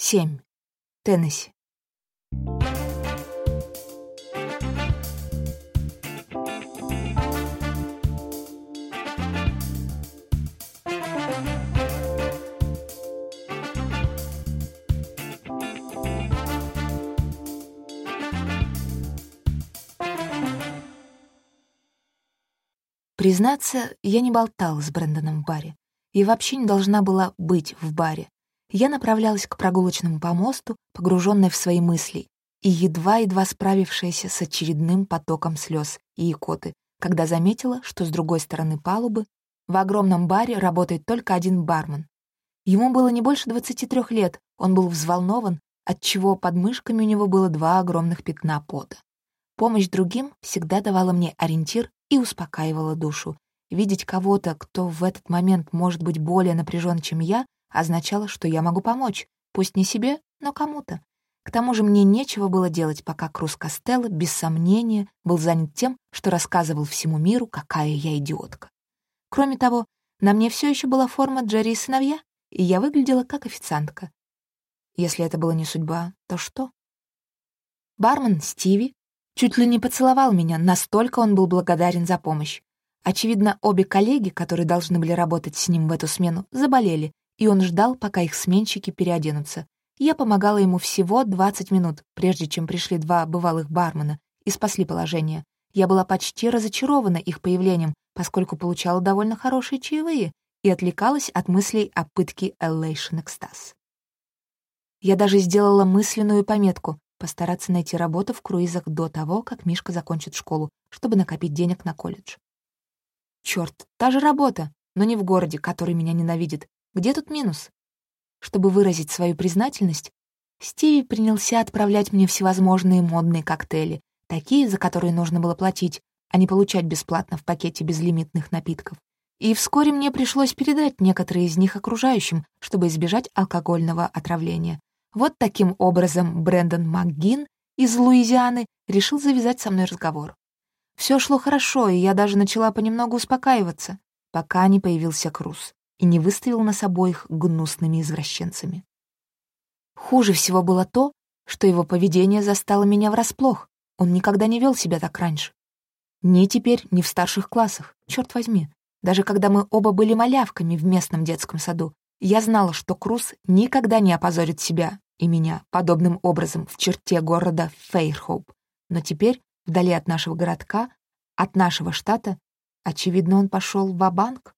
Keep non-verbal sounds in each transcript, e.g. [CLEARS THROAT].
7. Теннесси. Признаться, я не болтала с Брэндоном в баре и вообще не должна была быть в баре. Я направлялась к прогулочному помосту, погруженная в свои мысли, и едва-едва справившаяся с очередным потоком слез и икоты, когда заметила, что с другой стороны палубы в огромном баре работает только один бармен. Ему было не больше 23 лет, он был взволнован, отчего под мышками у него было два огромных пятна пота. Помощь другим всегда давала мне ориентир и успокаивала душу. Видеть кого-то, кто в этот момент может быть более напряжен, чем я, означало, что я могу помочь, пусть не себе, но кому-то. К тому же мне нечего было делать, пока Круз Костелло, без сомнения, был занят тем, что рассказывал всему миру, какая я идиотка. Кроме того, на мне все еще была форма Джерри и сыновья, и я выглядела как официантка. Если это была не судьба, то что? Бармен Стиви чуть ли не поцеловал меня, настолько он был благодарен за помощь. Очевидно, обе коллеги, которые должны были работать с ним в эту смену, заболели, и он ждал, пока их сменщики переоденутся. Я помогала ему всего 20 минут, прежде чем пришли два бывалых бармена и спасли положение. Я была почти разочарована их появлением, поскольку получала довольно хорошие чаевые и отвлекалась от мыслей о пытке Elation Экстаз. Я даже сделала мысленную пометку постараться найти работу в круизах до того, как Мишка закончит школу, чтобы накопить денег на колледж. Черт, та же работа, но не в городе, который меня ненавидит, где тут минус? Чтобы выразить свою признательность, Стиви принялся отправлять мне всевозможные модные коктейли, такие, за которые нужно было платить, а не получать бесплатно в пакете безлимитных напитков. И вскоре мне пришлось передать некоторые из них окружающим, чтобы избежать алкогольного отравления. Вот таким образом Брэндон МакГин из Луизианы решил завязать со мной разговор. Все шло хорошо, и я даже начала понемногу успокаиваться, пока не появился Круз и не выставил нас обоих гнусными извращенцами. Хуже всего было то, что его поведение застало меня врасплох. Он никогда не вел себя так раньше. Ни теперь, ни в старших классах, черт возьми. Даже когда мы оба были малявками в местном детском саду, я знала, что Круз никогда не опозорит себя и меня подобным образом в черте города Фейрхоуп. Но теперь, вдали от нашего городка, от нашего штата, очевидно, он пошел в банк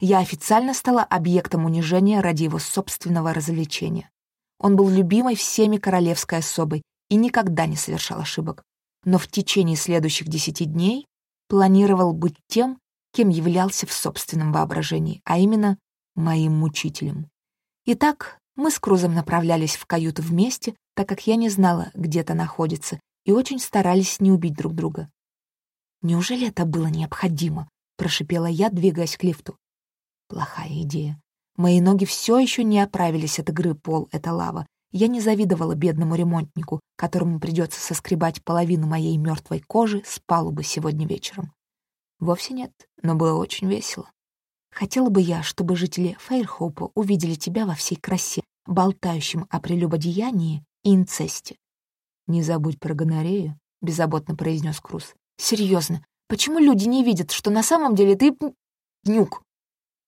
я официально стала объектом унижения ради его собственного развлечения. Он был любимой всеми королевской особой и никогда не совершал ошибок. Но в течение следующих десяти дней планировал быть тем, кем являлся в собственном воображении, а именно моим мучителем. Итак, мы с Крузом направлялись в каюту вместе, так как я не знала, где то находится, и очень старались не убить друг друга. «Неужели это было необходимо?» — прошипела я, двигаясь к лифту. Плохая идея. Мои ноги все еще не оправились от игры «Пол — это лава». Я не завидовала бедному ремонтнику, которому придется соскребать половину моей мертвой кожи с палубы сегодня вечером. Вовсе нет, но было очень весело. Хотела бы я, чтобы жители Фейрхоупа увидели тебя во всей красе, болтающим о прелюбодеянии и инцесте. «Не забудь про гонорею», — беззаботно произнес Круз. «Серьезно, почему люди не видят, что на самом деле ты... нюк?» —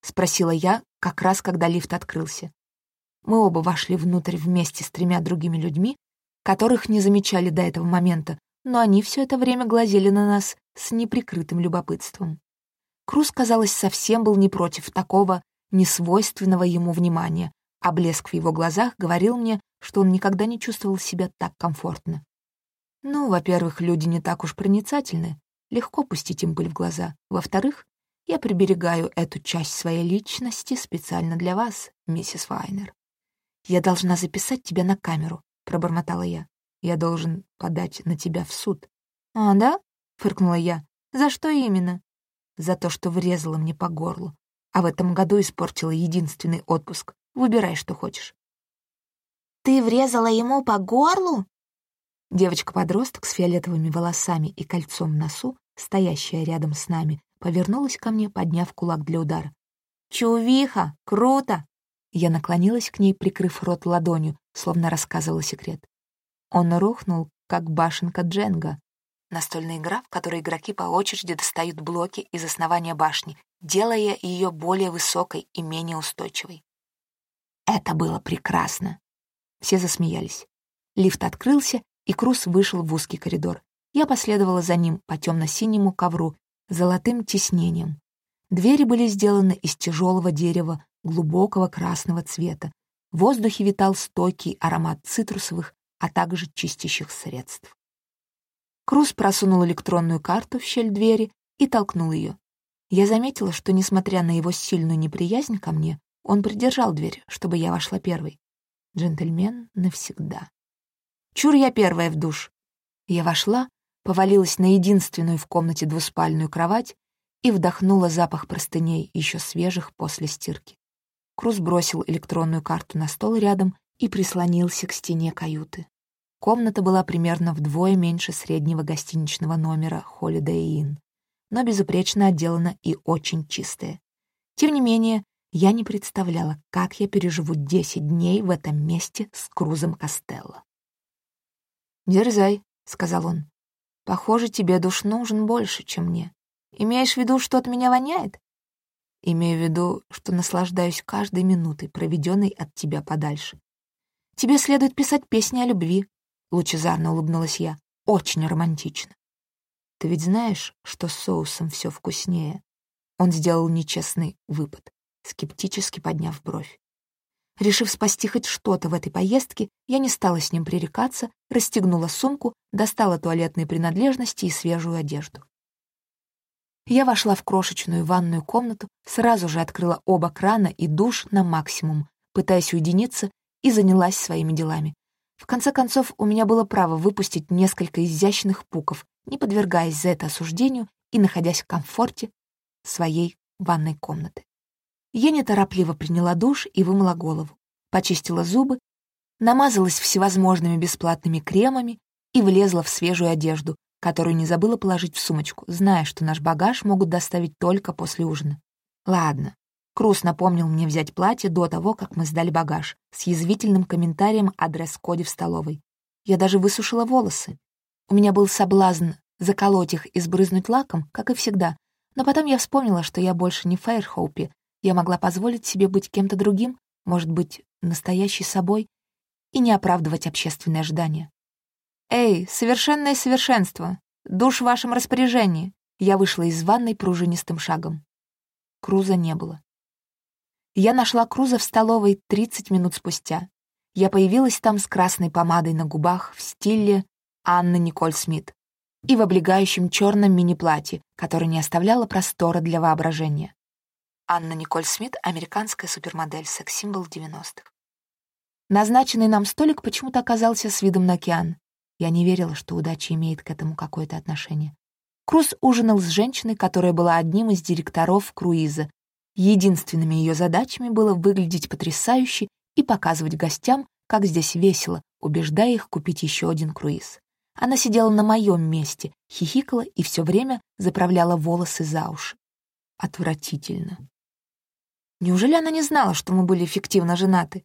спросила я, как раз когда лифт открылся. Мы оба вошли внутрь вместе с тремя другими людьми, которых не замечали до этого момента, но они все это время глазели на нас с неприкрытым любопытством. Круз, казалось, совсем был не против такого несвойственного ему внимания, а блеск в его глазах говорил мне, что он никогда не чувствовал себя так комфортно. Ну, во-первых, люди не так уж проницательны, легко пустить им пыль в глаза. Во-вторых, я приберегаю эту часть своей личности специально для вас, миссис Вайнер. Я должна записать тебя на камеру, пробормотала я. Я должен подать на тебя в суд. А, да? фыркнула я. За что именно? За то, что врезала мне по горлу. А в этом году испортила единственный отпуск. Выбирай, что хочешь. Ты врезала ему по горлу? Девочка-подросток с фиолетовыми волосами и кольцом в носу, стоящая рядом с нами, повернулась ко мне, подняв кулак для удара. «Чувиха! Круто!» Я наклонилась к ней, прикрыв рот ладонью, словно рассказывал секрет. Он рухнул, как башенка Дженга. Настольная игра, в которой игроки по очереди достают блоки из основания башни, делая ее более высокой и менее устойчивой. Это было прекрасно. Все засмеялись. Лифт открылся, и Круз вышел в узкий коридор. Я последовала за ним по темно-синему ковру золотым тиснением. Двери были сделаны из тяжелого дерева глубокого красного цвета. В воздухе витал стойкий аромат цитрусовых, а также чистящих средств. Круз просунул электронную карту в щель двери и толкнул ее. Я заметила, что, несмотря на его сильную неприязнь ко мне, он придержал дверь, чтобы я вошла первой. Джентльмен навсегда. Чур я первая в душ. Я вошла, повалилась на единственную в комнате двуспальную кровать и вдохнула запах простыней, еще свежих после стирки. Круз бросил электронную карту на стол рядом и прислонился к стене каюты. Комната была примерно вдвое меньше среднего гостиничного номера Holiday Inn, но безупречно отделана и очень чистая. Тем не менее, я не представляла, как я переживу 10 дней в этом месте с Крузом Костелло. «Дерзай», — сказал он. «Похоже, тебе душ нужен больше, чем мне. Имеешь в виду, что от меня воняет?» «Имею в виду, что наслаждаюсь каждой минутой, проведенной от тебя подальше. Тебе следует писать песни о любви», — лучезарно улыбнулась я. «Очень романтично». «Ты ведь знаешь, что с соусом все вкуснее?» Он сделал нечестный выпад, скептически подняв бровь. Решив спасти хоть что-то в этой поездке, я не стала с ним пререкаться, расстегнула сумку, достала туалетные принадлежности и свежую одежду. Я вошла в крошечную ванную комнату, сразу же открыла оба крана и душ на максимум, пытаясь уединиться, и занялась своими делами. В конце концов, у меня было право выпустить несколько изящных пуков, не подвергаясь за это осуждению и находясь в комфорте своей ванной комнаты. Я неторопливо приняла душ и вымыла голову, почистила зубы, намазалась всевозможными бесплатными кремами и влезла в свежую одежду, которую не забыла положить в сумочку, зная, что наш багаж могут доставить только после ужина. Ладно. Круз напомнил мне взять платье до того, как мы сдали багаж, с язвительным комментарием о дресс-коде в столовой. Я даже высушила волосы. У меня был соблазн заколоть их и сбрызнуть лаком, как и всегда, но потом я вспомнила, что я больше не Фейрхоупи, я могла позволить себе быть кем-то другим, может быть, настоящей собой, и не оправдывать общественные ожидания. «Эй, совершенное совершенство! Душ в вашем распоряжении!» Я вышла из ванной пружинистым шагом. Круза не было. Я нашла Круза в столовой 30 минут спустя. Я появилась там с красной помадой на губах в стиле Анны Николь Смит и в облегающем черном мини-платье, которое не оставляло простора для воображения. Анна Николь Смит — американская супермодель, секс-символ 90-х. Назначенный нам столик почему-то оказался с видом на океан. Я не верила, что удача имеет к этому какое-то отношение. Круз ужинал с женщиной, которая была одним из директоров круиза. Единственными ее задачами было выглядеть потрясающе и показывать гостям, как здесь весело, убеждая их купить еще один круиз. Она сидела на моем месте, хихикала и все время заправляла волосы за уши. Отвратительно. Неужели она не знала, что мы были эффективно женаты?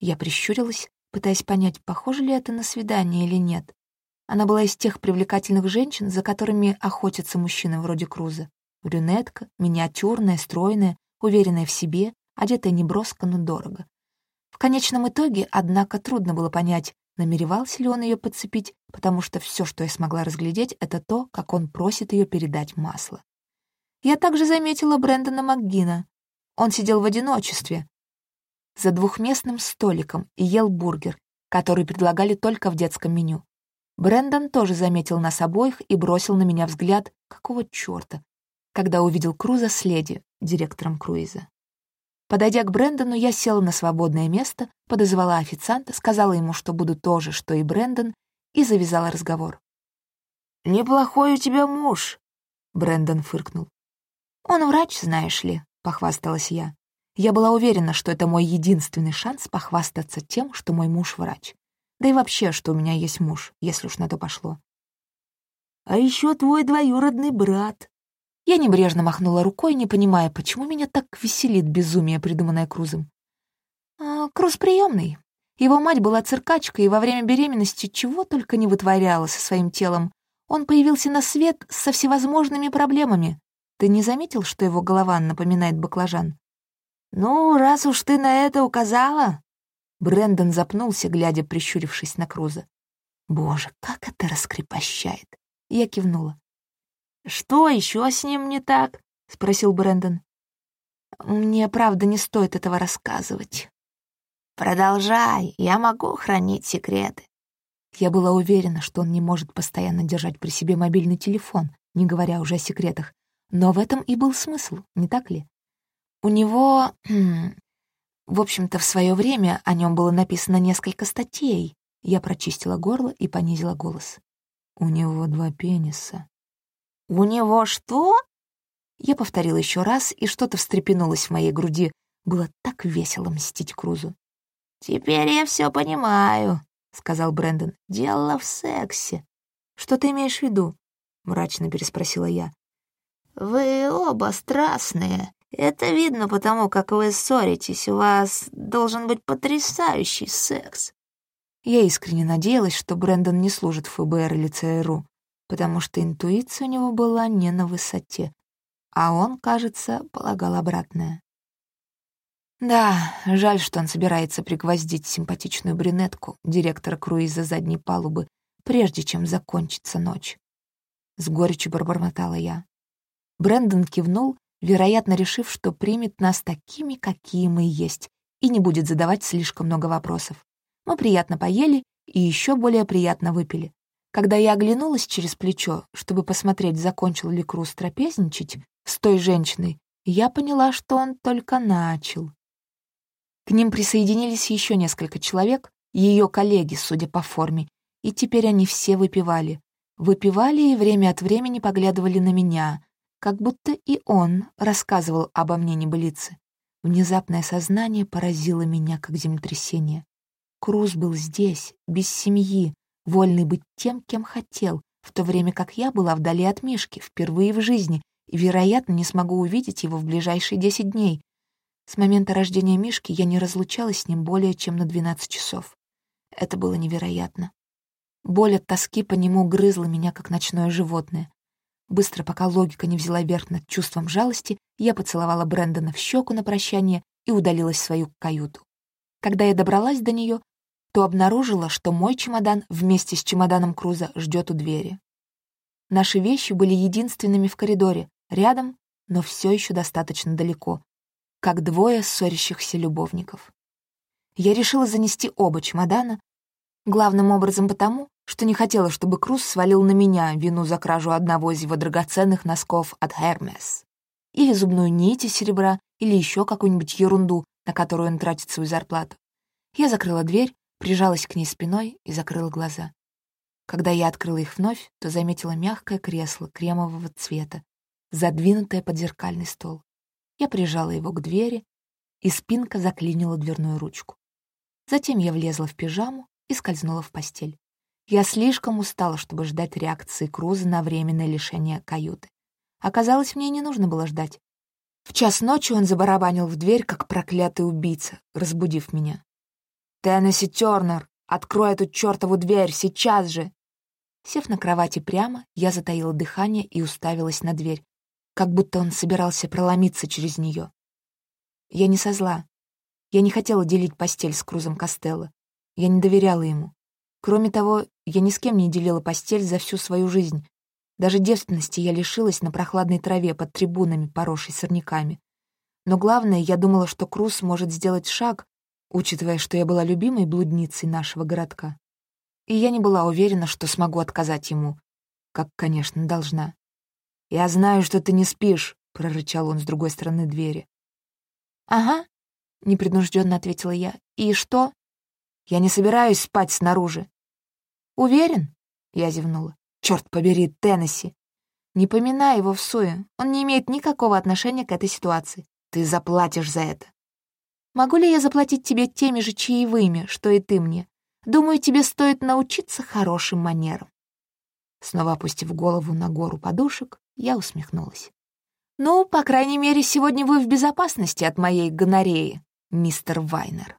Я прищурилась, пытаясь понять, похоже ли это на свидание или нет. Она была из тех привлекательных женщин, за которыми охотятся мужчины вроде Круза. Брюнетка, миниатюрная, стройная, уверенная в себе, одетая неброско, но дорого. В конечном итоге, однако, трудно было понять, намеревался ли он ее подцепить, потому что все, что я смогла разглядеть, это то, как он просит ее передать масло. Я также заметила Брэндона МакГина, он сидел в одиночестве за двухместным столиком и ел бургер, который предлагали только в детском меню. Брэндон тоже заметил нас обоих и бросил на меня взгляд, какого чёрта, когда увидел Круза с леди, директором круиза. Подойдя к Брэндону, я села на свободное место, подозвала официанта, сказала ему, что буду то же, что и Брэндон, и завязала разговор. «Неплохой у тебя муж», — Брэндон фыркнул. «Он врач, знаешь ли», — похвасталась я. Я была уверена, что это мой единственный шанс похвастаться тем, что мой муж врач. Да и вообще, что у меня есть муж, если уж на то пошло. «А еще твой двоюродный брат». Я небрежно махнула рукой, не понимая, почему меня так веселит безумие, придуманное Крузом. «А, «Круз приемный. Его мать была циркачкой и во время беременности чего только не вытворяла со своим телом. Он появился на свет со всевозможными проблемами. Ты не заметил, что его голова напоминает баклажан? «Ну, раз уж ты на это указала...» Брэндон запнулся, глядя, прищурившись на Круза. «Боже, как это раскрепощает!» Я кивнула. «Что еще с ним не так?» — спросил Брэндон. «Мне, правда, не стоит этого рассказывать». «Продолжай, я могу хранить секреты». Я была уверена, что он не может постоянно держать при себе мобильный телефон, не говоря уже о секретах. Но в этом и был смысл, не так ли? У него... [CLEARS THROAT] В общем-то, в свое время о нем было написано несколько статей. Я прочистила горло и понизила голос. У него два пениса. «У него что?» Я повторила еще раз, и что-то встрепенулось в моей груди. Было так весело мстить Крузу. «Теперь я все понимаю», — сказал Брэндон. «Дело в сексе». «Что ты имеешь в виду?» — мрачно переспросила я. «Вы оба страстные. Это видно потому, как вы ссоритесь. У вас должен быть потрясающий секс». Я искренне надеялась, что Брэндон не служит ФБР или ЦРУ, потому что интуиция у него была не на высоте, а он, кажется, полагал обратное. Да, жаль, что он собирается пригвоздить симпатичную брюнетку, директора круиза задней палубы, прежде чем закончится ночь. С горечью пробормотала я. Брэндон кивнул, вероятно, решив, что примет нас такими, какие мы есть, и не будет задавать слишком много вопросов. Мы приятно поели и еще более приятно выпили. Когда я оглянулась через плечо, чтобы посмотреть, закончил ли Круз трапезничать с той женщиной, я поняла, что он только начал. К ним присоединились еще несколько человек, ее коллеги, судя по форме, и теперь они все выпивали. Выпивали и время от времени поглядывали на меня, как будто и он рассказывал обо мне небылицы. Внезапное сознание поразило меня, как землетрясение. Круз был здесь, без семьи, вольный быть тем, кем хотел, в то время как я была вдали от Мишки, впервые в жизни, и, вероятно, не смогу увидеть его в ближайшие десять дней. С момента рождения Мишки я не разлучалась с ним более чем на 12 часов. Это было невероятно. Боль от тоски по нему грызла меня, как ночное животное. Быстро, пока логика не взяла верх над чувством жалости, я поцеловала Брэндона в щеку на прощание и удалилась в свою каюту. Когда я добралась до нее, то обнаружила, что мой чемодан вместе с чемоданом Круза ждет у двери. Наши вещи были единственными в коридоре, рядом, но все еще достаточно далеко, как двое ссорящихся любовников. Я решила занести оба чемодана, главным образом потому, что не хотела, чтобы Круз свалил на меня вину за кражу одного из его драгоценных носков от Hermes, или зубную нить из серебра, или еще какую-нибудь ерунду, на которую он тратит свою зарплату. Я закрыла дверь, прижалась к ней спиной и закрыла глаза. Когда я открыла их вновь, то заметила мягкое кресло кремового цвета, задвинутое под зеркальный стол. Я прижала его к двери, и спинка заклинила дверную ручку. Затем я влезла в пижаму и скользнула в постель. Я слишком устала, чтобы ждать реакции Круза на временное лишение каюты. Оказалось, мне не нужно было ждать. В час ночи он забарабанил в дверь, как проклятый убийца, разбудив меня. «Теннесси Тёрнер, открой эту чёртову дверь, сейчас же!» Сев на кровати прямо, я затаила дыхание и уставилась на дверь, как будто он собирался проломиться через нее. Я не со зла. Я не хотела делить постель с Крузом Костелло. Я не доверяла ему. Кроме того, я ни с кем не делила постель за всю свою жизнь. Даже девственности я лишилась на прохладной траве под трибунами, поросшей сорняками. Но главное, я думала, что Круз может сделать шаг, учитывая, что я была любимой блудницей нашего городка. И я не была уверена, что смогу отказать ему, как, конечно, должна. «Я знаю, что ты не спишь», — прорычал он с другой стороны двери. «Ага», — непринужденно ответила я. «И что?» «Я не собираюсь спать снаружи». «Уверен?» — я зевнула. «Черт побери, Теннесси!» «Не поминай его в суе. Он не имеет никакого отношения к этой ситуации. Ты заплатишь за это». «Могу ли я заплатить тебе теми же чаевыми, что и ты мне? Думаю, тебе стоит научиться хорошим манерам». Снова опустив голову на гору подушек, я усмехнулась. «Ну, по крайней мере, сегодня вы в безопасности от моей гонореи, мистер Вайнер».